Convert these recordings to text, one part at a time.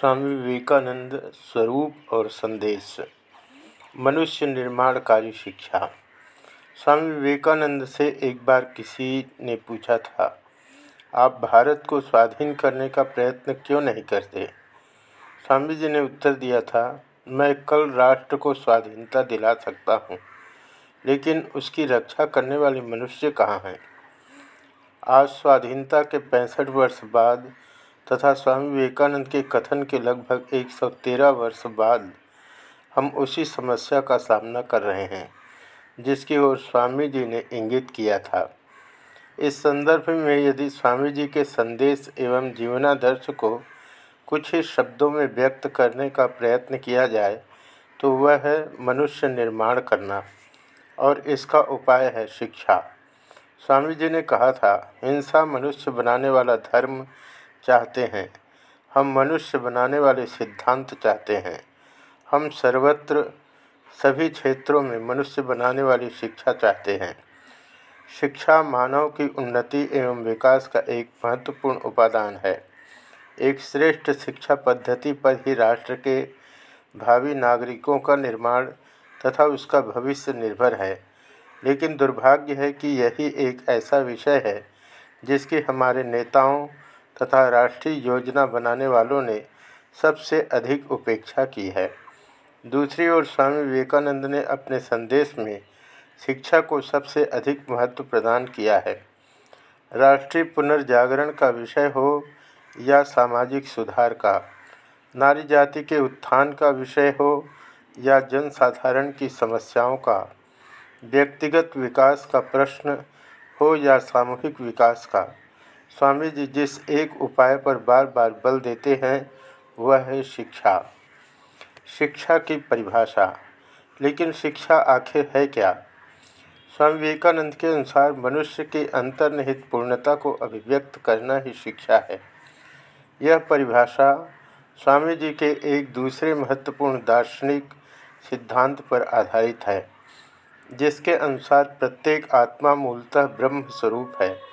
स्वामी विवेकानंद स्वरूप और संदेश। मनुष्य निर्माणकारी शिक्षा। स्वामी विवेकानंद से एक बार किसी ने पूछा था, आप भारत को स्वाधीन करने का प्रयत्न क्यों नहीं करते? स्वामी जी ने उत्तर दिया था, मैं कल राष्ट्र को स्वाधीनता दिला सकता हूँ, लेकिन उसकी रक्षा करने वाले मनुष्य कहाँ हैं? आज स्वाधीनता के पैंसठ वर्ष बाद तथा स्वामी विवेकानंद के कथन के लगभग 113 वर्ष बाद हम उसी समस्या का सामना कर रहे हैं, जिसकी ओर स्वामी जी ने इंगित किया था। इस संदर्भ में यदि स्वामी जी के संदेश एवं जीवनादर्श को कुछ ही शब्दों में व्यक्त करने का प्रयत्न किया जाए तो वह है मनुष्य निर्माण करना और इसका उपाय है शिक्षा। स्वामी जी ने कहा था, हिंसा मनुष्य बनाने वाला धर्म चाहते हैं। हम मनुष्य बनाने वाले सिद्धांत चाहते हैं। हम सर्वत्र, सभी क्षेत्रों में मनुष्य बनाने वाली शिक्षा चाहते हैं। शिक्षा मानव की उन्नति एवं विकास का एक महत्वपूर्ण उपादान है। एक श्रेष्ठ शिक्षा पद्धति पर ही राष्ट्र के भावी नागरिकों का निर्माण तथा उसका भविष्य निर्भर है। लेकिन दुर्भाग्य है कि यही एक ऐसा विषय है जिसकी हमारे नेताओं तथा राष्ट्रीय योजना बनाने वालों ने सबसे अधिक उपेक्षा की है। दूसरी ओर स्वामी विवेकानंद ने अपने संदेश में शिक्षा को सबसे अधिक महत्व प्रदान किया है। राष्ट्रीय पुनर्जागरण का विषय हो या सामाजिक सुधार का, नारी जाति के उत्थान का विषय हो या जनसाधारण की समस्याओं का, व्यक्तिगत विकास का प्रश्न हो या सामूहिक विकास का स्वामी जी, जिस एक उपाय पर बार बार बल देते हैं, वह है शिक्षा। शिक्षा की परिभाषा। लेकिन शिक्षा आखिर है क्या? स्वामी विवेकानंद के अनुसार मनुष्य के अंतर्निहित पूर्णता को अभिव्यक्त करना ही शिक्षा है। यह परिभाषा स्वामी जी के एक दूसरे महत्वपूर्ण दार्शनिक सिद्धांत पर आधारित है, जिसके अनुसार प्रत्येक आत्मा मूलतः ब्रह्म स्वरूप है।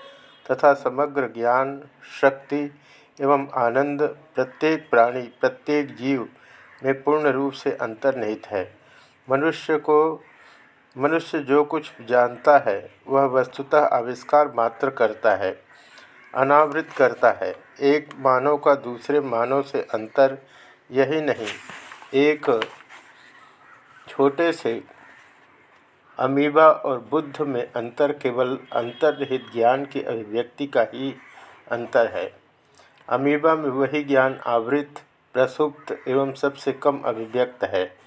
तथा समग्र ज्ञान, शक्ति एवं आनंद प्रत्येक प्राणी, प्रत्येक जीव में पूर्ण रूप से अंतर्निहित है। मनुष्य को, मनुष्य जो कुछ जानता है, वह वस्तुतः आविष्कार मात्र करता है, अनावृत करता है। एक मानव का दूसरे मानव से अंतर यही नहीं। एक छोटे से अमीबा और बुद्ध में अंतर केवल अंतर्निहित ज्ञान की अभिव्यक्ति का ही अंतर है। अमीबा में वही ज्ञान आवृत, प्रसुप्त एवं सबसे कम अभिव्यक्त है,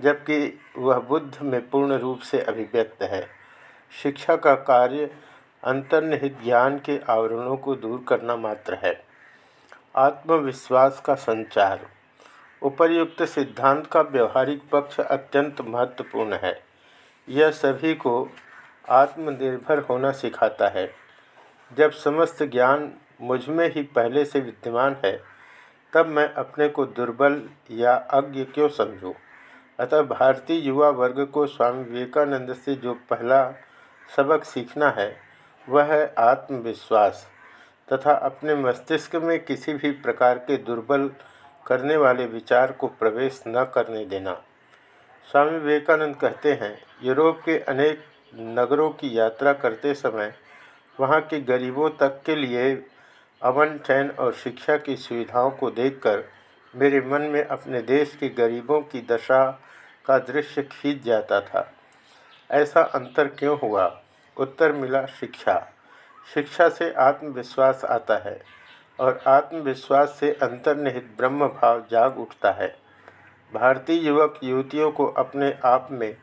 जबकि वह बुद्ध में पूर्ण रूप से अभिव्यक्त है। शिक्षा का कार्य अंतर्निहित ज्ञान के आवरणों को दूर करना मात्र है। आत्मविश्वास का संचार। उपर्युक्त सिद्धांत का व्यवहारिक पक्ष अत्यंत महत्वपूर्ण है। यह सभी को आत्मनिर्भर होना सिखाता है जब समस्त ज्ञान मुझमें ही पहले से विद्यमान है, तब मैं अपने को दुर्बल या अज्ञ क्यों समझूं? अतः भारतीय युवा वर्ग को स्वामी विवेकानंद से जो पहला सबक सीखना है, वह है आत्मविश्वास तथा अपने मस्तिष्क में किसी भी प्रकार के दुर्बल करने वाले विचार को प्रवेश न करने देना स्वामी विवेकानंद कहते हैं, यूरोप के अनेक नगरों की यात्रा करते समय वहाँ के गरीबों तक के लिए अमन, चैन और शिक्षा की सुविधाओं को देखकर मेरे मन में अपने देश के गरीबों की दशा का दृश्य खींच जाता था। ऐसा अंतर क्यों हुआ? उत्तर मिला शिक्षा। शिक्षा से आत्मविश्वास आता है और आत्मविश्वास से अंतर्निहित ब्रह्म भाव जाग उठता है। भारतीय युवक युवतियों को अपने आप में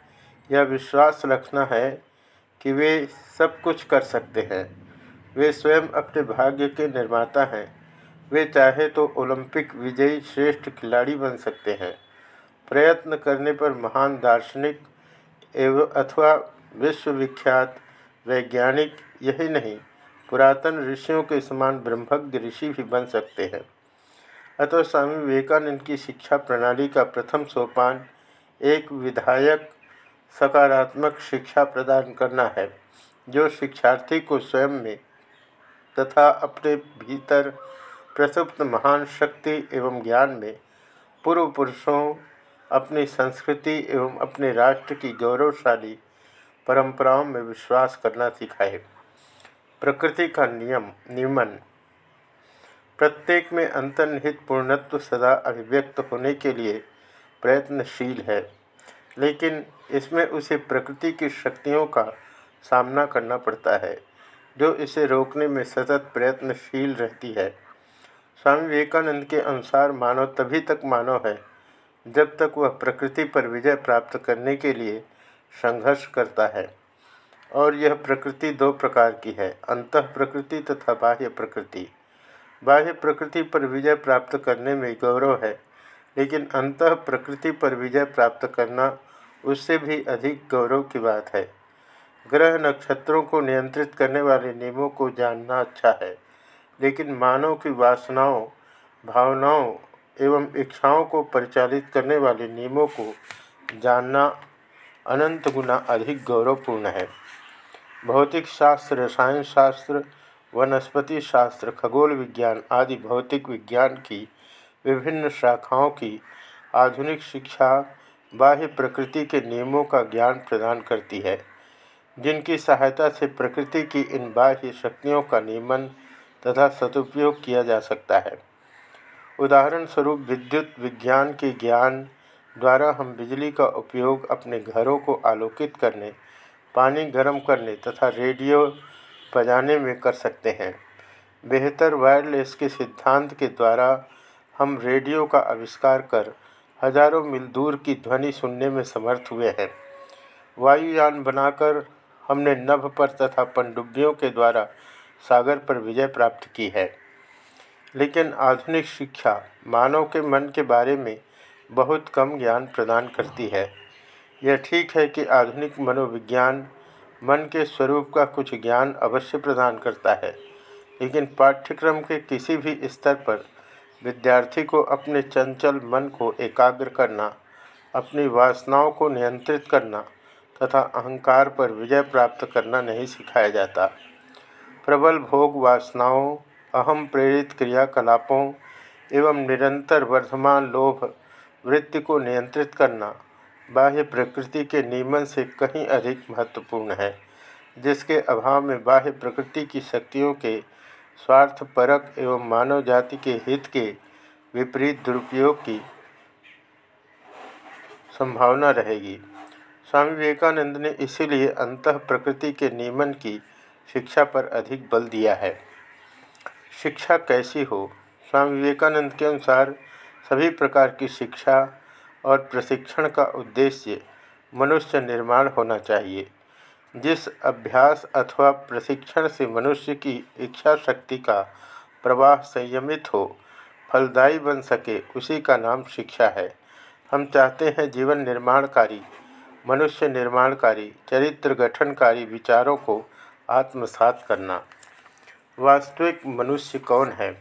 यह विश्वास रखना है कि वे सब कुछ कर सकते हैं। वे स्वयं अपने भाग्य के निर्माता हैं। वे चाहे तो ओलंपिक विजयी श्रेष्ठ खिलाड़ी बन सकते हैं। प्रयत्न करने पर महान दार्शनिक एवं अथवा विश्वविख्यात वैज्ञानिक यही नहीं, पुरातन ऋषियों के समान ब्रह्मज्ञ ऋषि भी बन सकते हैं। अतः स्वामी विवेकानंद की शिक्षा प्रणाली का प्रथम सोपान एक विधायक सकारात्मक शिक्षा प्रदान करना है, जो शिक्षार्थी को स्वयं में तथा अपने भीतर प्रसुप्त महान शक्ति एवं ज्ञान में पूर्व पुरुषों, अपनी संस्कृति एवं अपने राष्ट्र की गौरवशाली परंपराओं में विश्वास करना सिखाए। प्रकृति का नियम, नियमन प्रत्येक में अंतर्निहित पूर्णत्व सदा अभिव्यक्त होने के लिए प्रयत्नशील है। लेकिन इसमें उसे प्रकृति की शक्तियों का सामना करना पड़ता है, जो इसे रोकने में सतत प्रयत्नशील रहती है। स्वामी विवेकानंद के अनुसार मानव तभी तक मानव है, जब तक वह प्रकृति पर विजय प्राप्त करने के लिए संघर्ष करता है। और यह प्रकृति दो प्रकार की है अंत प्रकृति तथा बाह्य प्रकृति बाह्य प्रकृति पर विजय प्राप्त करने में गौरव है, लेकिन अंत प्रकृति पर विजय प्राप्त करना उससे भी अधिक गौरव की बात है। ग्रह नक्षत्रों को नियंत्रित करने वाले नियमों को जानना अच्छा है, लेकिन मानव की वासनाओं, भावनाओं एवं इच्छाओं को परिचालित करने वाले नियमों को जानना अनंत गुना अधिक गौरवपूर्ण है। भौतिक शास्त्र, रसायन शास्त्र वनस्पति शास्त्र, खगोल विज्ञान आदि भौतिक विज्ञान की विभिन्न शाखाओं की आधुनिक शिक्षा बाह्य प्रकृति के नियमों का ज्ञान प्रदान करती है, जिनकी सहायता से प्रकृति की इन बाह्य शक्तियों का नियमन तथा सदुपयोग किया जा सकता है। उदाहरण स्वरूप विद्युत विज्ञान के ज्ञान द्वारा हम बिजली का उपयोग अपने घरों को आलोकित करने, पानी गर्म करने तथा रेडियो बजाने में कर सकते हैं। बेहतर वायरलेस के सिद्धांत के द्वारा हम रेडियो का आविष्कार कर हज़ारों मील दूर की ध्वनि सुनने में समर्थ हुए हैं। वायुयान बनाकर हमने नभ पर तथा पनडुब्बियों के द्वारा सागर पर विजय प्राप्त की है। लेकिन आधुनिक शिक्षा मानव के मन के बारे में बहुत कम ज्ञान प्रदान करती है। यह ठीक है कि आधुनिक मनोविज्ञान मन के स्वरूप का कुछ ज्ञान अवश्य प्रदान करता है। लेकिन पाठ्यक्रम के किसी भी स्तर पर विद्यार्थी को अपने चंचल मन को एकाग्र करना, अपनी वासनाओं को नियंत्रित करना तथा अहंकार पर विजय प्राप्त करना नहीं सिखाया जाता। प्रबल भोग वासनाओं, अहम प्रेरित क्रियाकलापों एवं निरंतर वर्धमान लोभ वृत्ति को नियंत्रित करना बाह्य प्रकृति के नियमन से कहीं अधिक महत्वपूर्ण है, जिसके अभाव में बाह्य प्रकृति की शक्तियों के स्वार्थपरक एवं मानव जाति के हित के विपरीत दुरुपयोग की संभावना रहेगी। स्वामी विवेकानंद ने इसीलिए अंत प्रकृति के नियमन की शिक्षा पर अधिक बल दिया है। शिक्षा कैसी हो? स्वामी विवेकानंद के अनुसार सभी प्रकार की शिक्षा और प्रशिक्षण का उद्देश्य मनुष्य निर्माण होना चाहिए। जिस अभ्यास अथवा प्रशिक्षण से मनुष्य की इच्छा शक्ति का प्रवाह संयमित हो, फलदायी बन सके, उसी का नाम शिक्षा है। हम चाहते हैं जीवन निर्माणकारी, मनुष्य निर्माणकारी, चरित्र गठनकारी विचारों को आत्मसात करना। वास्तविक मनुष्य कौन है?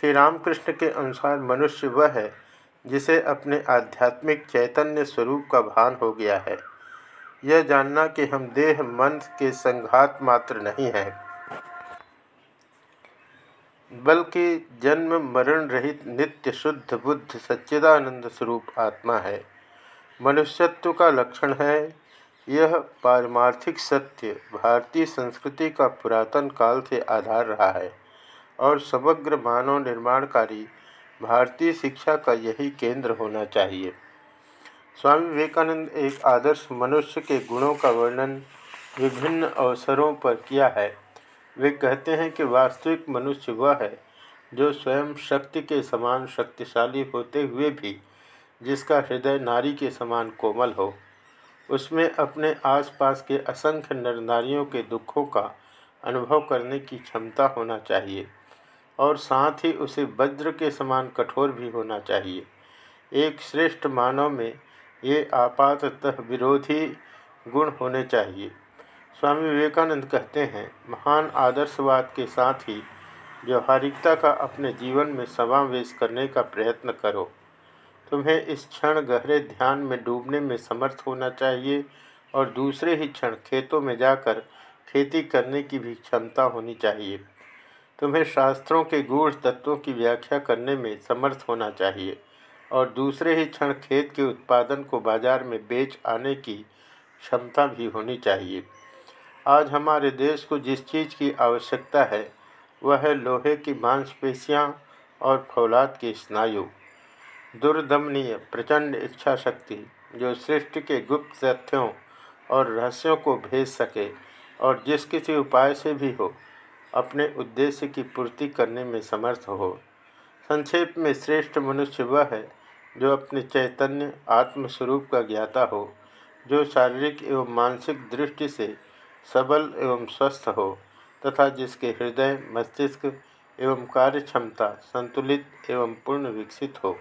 श्री रामकृष्ण के अनुसार मनुष्य वह है जिसे अपने आध्यात्मिक चैतन्य स्वरूप का भान हो गया है। यह जानना कि हम देह, मन के संघात मात्र नहीं हैं, बल्कि जन्म, मरण रहित नित्य शुद्ध, बुद्ध, सच्चिदानंद स्वरूप आत्मा है। मनुष्यत्व का लक्षण है, यह पारमार्थिक सत्य, भारतीय संस्कृति का पुरातन काल से आधार रहा है, और समग्र मानव निर्माणकारी भारतीय शिक्षा का यही केंद्र होना चाहिए। स्वामी विवेकानंद एक आदर्श मनुष्य के गुणों का वर्णन विभिन्न अवसरों पर किया है। वे कहते हैं कि वास्तविक मनुष्य वह है जो स्वयं शक्ति के समान शक्तिशाली होते हुए भी, जिसका हृदय नारी के समान कोमल हो, उसमें अपने आसपास के असंख्य नर नारियों के दुखों का अनुभव करने की क्षमता होना चाहिए। और साथ ही उसे वज्र के समान कठोर भी होना चाहिए। एक श्रेष्ठ मानव में ये आपातः विरोधी गुण होने चाहिए। स्वामी विवेकानंद कहते हैं, महान आदर्शवाद के साथ ही व्यवहारिकता का अपने जीवन में समावेश करने का प्रयत्न करो। तुम्हें इस क्षण गहरे ध्यान में डूबने में समर्थ होना चाहिए और दूसरे ही क्षण खेतों में जाकर खेती करने की भी क्षमता होनी चाहिए। तुम्हें शास्त्रों के गूढ़ तत्वों की व्याख्या करने में समर्थ होना चाहिए और दूसरे ही क्षण खेत के उत्पादन को बाज़ार में बेच आने की क्षमता भी होनी चाहिए। आज हमारे देश को जिस चीज़ की आवश्यकता है, वह है लोहे की मांसपेशियाँ और फौलाद के स्नायु। दुर्दमनीय, प्रचंड इच्छा शक्ति जो सृष्टि के गुप्त तथ्यों और रहस्यों को भेज सके और जिस किसी उपाय से भी हो अपने उद्देश्य की पूर्ति करने में समर्थ हो। संक्षेप में श्रेष्ठ मनुष्य वह है जो अपने चैतन्य आत्मस्वरूप का ज्ञाता हो, जो शारीरिक एवं मानसिक दृष्टि से सबल एवं स्वस्थ हो तथा जिसके हृदय, मस्तिष्क एवं कार्य क्षमता संतुलित एवं पूर्ण विकसित हो।